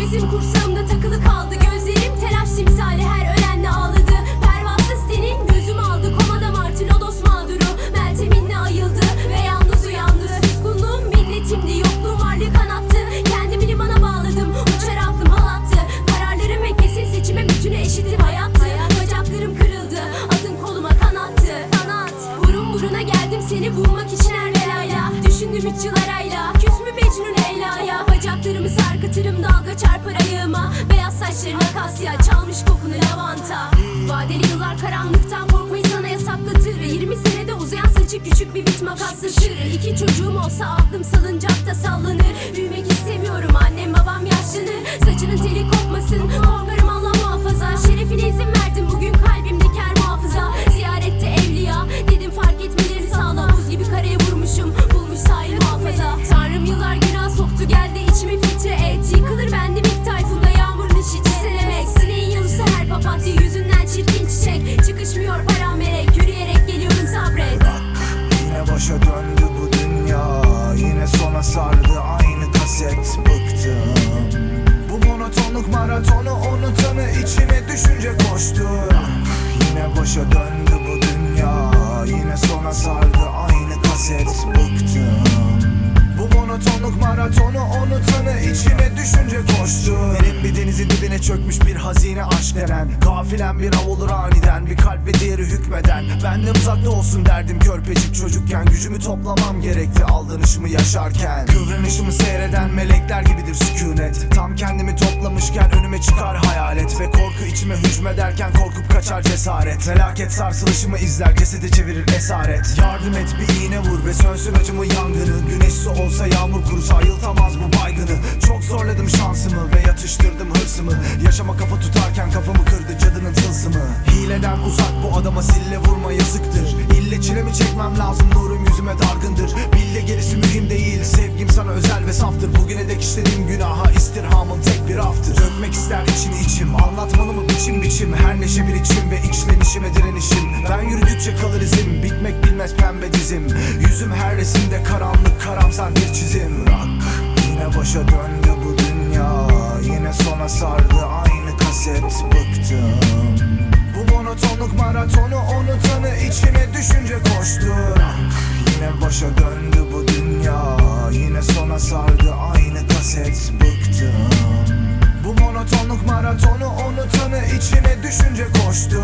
Hevesim kursamda takılı kaldı. Gözlerim telaş timsali her kasya çalmış kokunu lavanta. Vadeli yıllar karanlıktan korkmayı sana yasaklatır 20 senede uzayan saçı küçük bir bit makaslatır İki çocuğum olsa aklım salıncakta papatya yüzünden çirkin çiçek. Çıkışmıyor param melek yürüyerek geliyorum sabret. Yine başa döndü bu dünya. Yine sona sardı aynı kaset. Bıktım. Bu monotonluk maratonu unutanı içine düşünce koştu. Yine başa döndü bu dünya. Yine sona sardı aynı kaset. Bıktım. Bu monotonluk maratonu unutanı içine düşünce koştu. Derin bir denizin çökmüş bir hazine aşk denen Gafilen bir av olur aniden bir kalp ve diğeri hükmeden. Benden uzakta olsun derdim körpecik çocukken Gücümü toplamam gerekti aldanışımı yaşarken. Kıvranışımı seyreden melekler gibidir sükunet. Tam kendimi toplamışken önüme çıkar hayalet Ve korku içime hücmederken korkup kaçar cesaret. Felaket sarsılışımı izler cesedi çevirir esaret. Yardım et bir iğne vur ve sönsün acımı yangını. Güneş su olsa yağmur kurusa ayıltamaz bu baygını. Çok zorladım şansımı ve yatıştırdım hırsımı. Yaşama kafa tutarken kafamı kırdı cadının tılsımı. Hileden uzak bu adama sille vurma yazıktır. İlle çilemi çekmem lazım nurum yüzüme dargındır. Bille gerisi mühim değil sevgim sana özel ve saftır. Bugüne dek işlediğim günaha istirhamın tek bir aftır. Dökmek ister içini içim anlatmalı mı biçim biçim? Her neşe bir içim ve içlenişime direnişim. Ben yürüdükçe kalır izim bitmek bilmez pembe dizim. Yüzüm her resimde karanlık karamsar bir çizim. Rock maratonu unutanı içine düşünce koştu. Yine başa döndü bu dünya Yine sona sardı aynı kaset Bıktım Bu monotonluk maratonu unutanı içine düşünce koştu